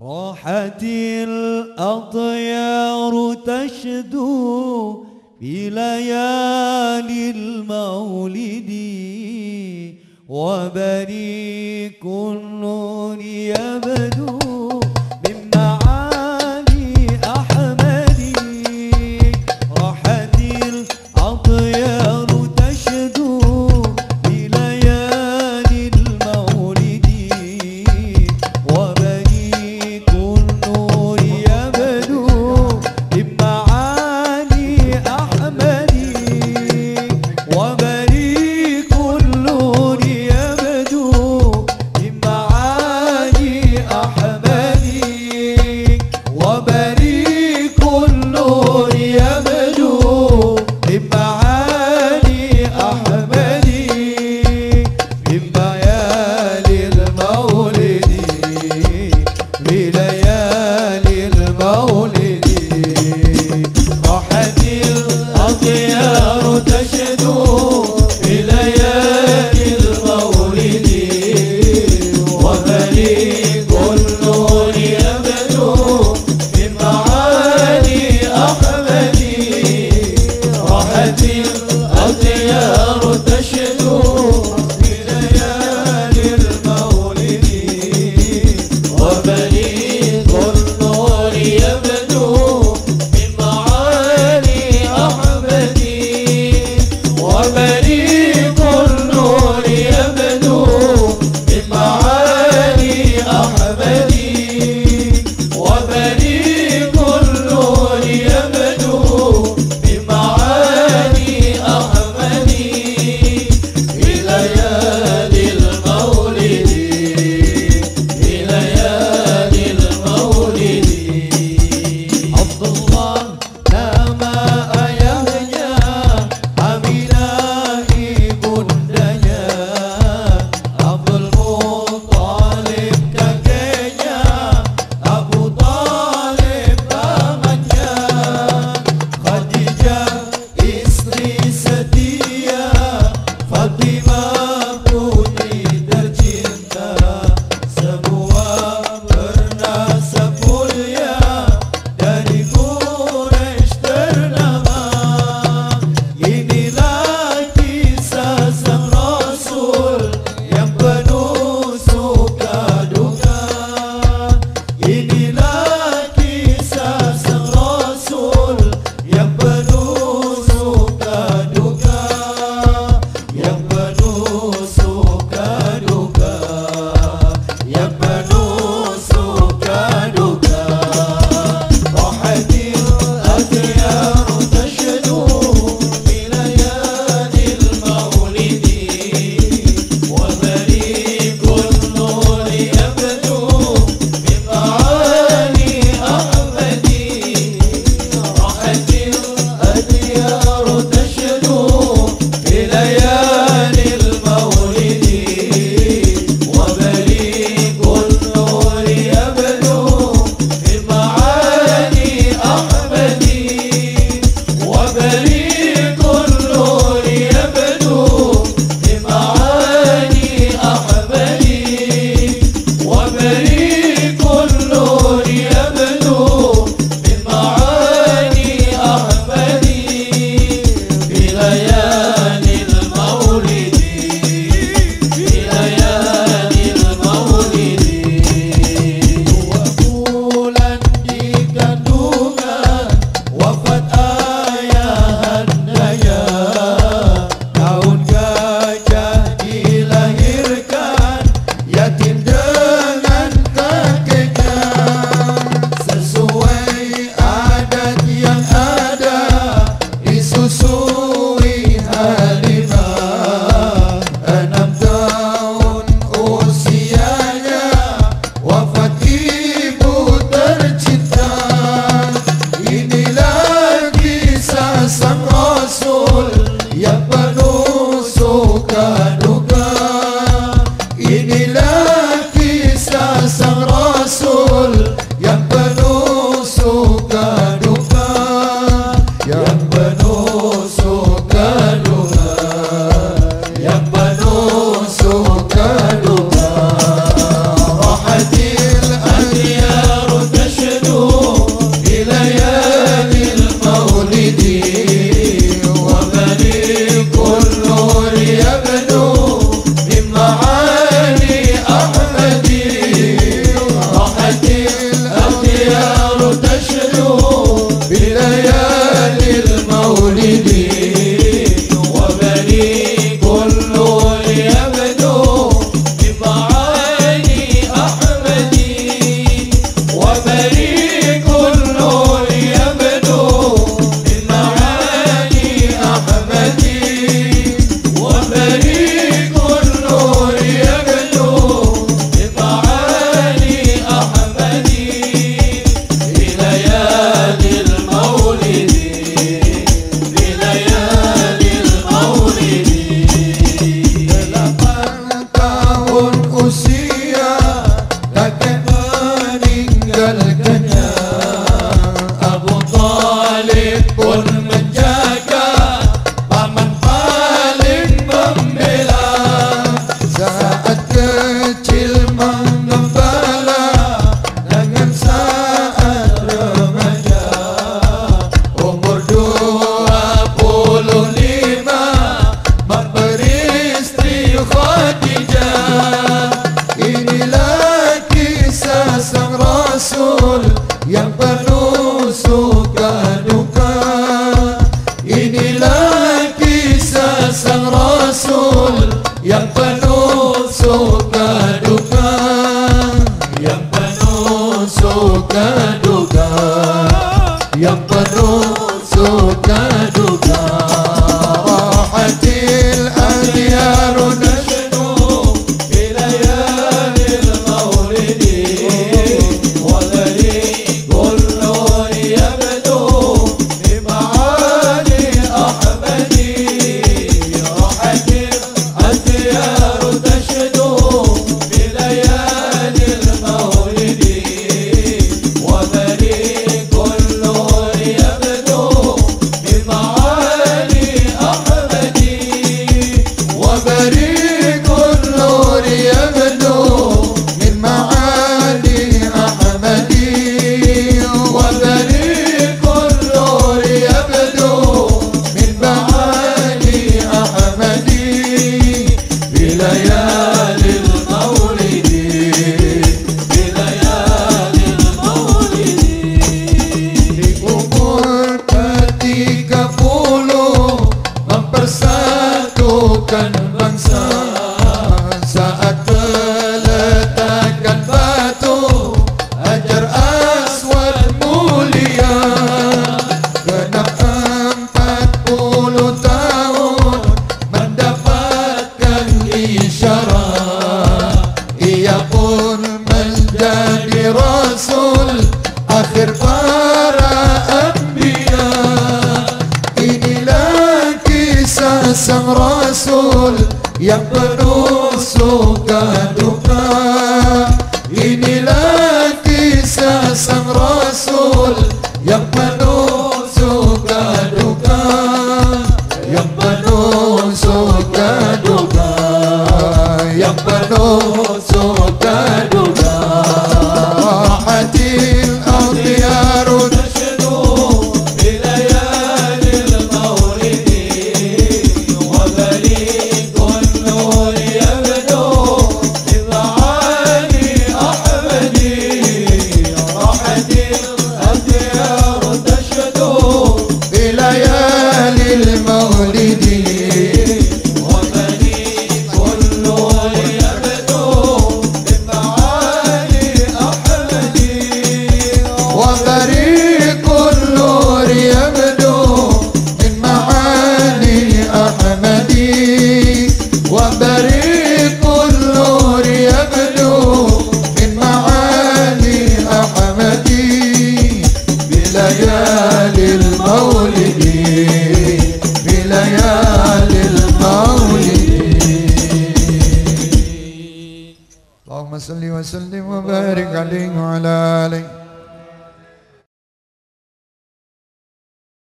راحت الأطيار تشدو في ليالي المولد وبريك النور يبدو penuh keduga yang penuh Salim Rasul yang penuh بليالي المولد بليالي المولد. اللهم صل وسلم وبارك عليه وعلى آله.